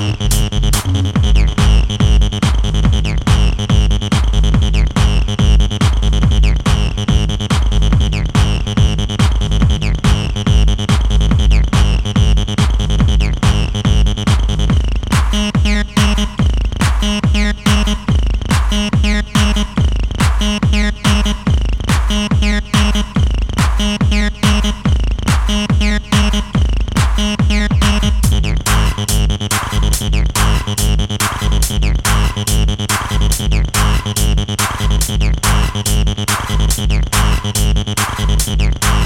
Música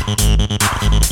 Yeah.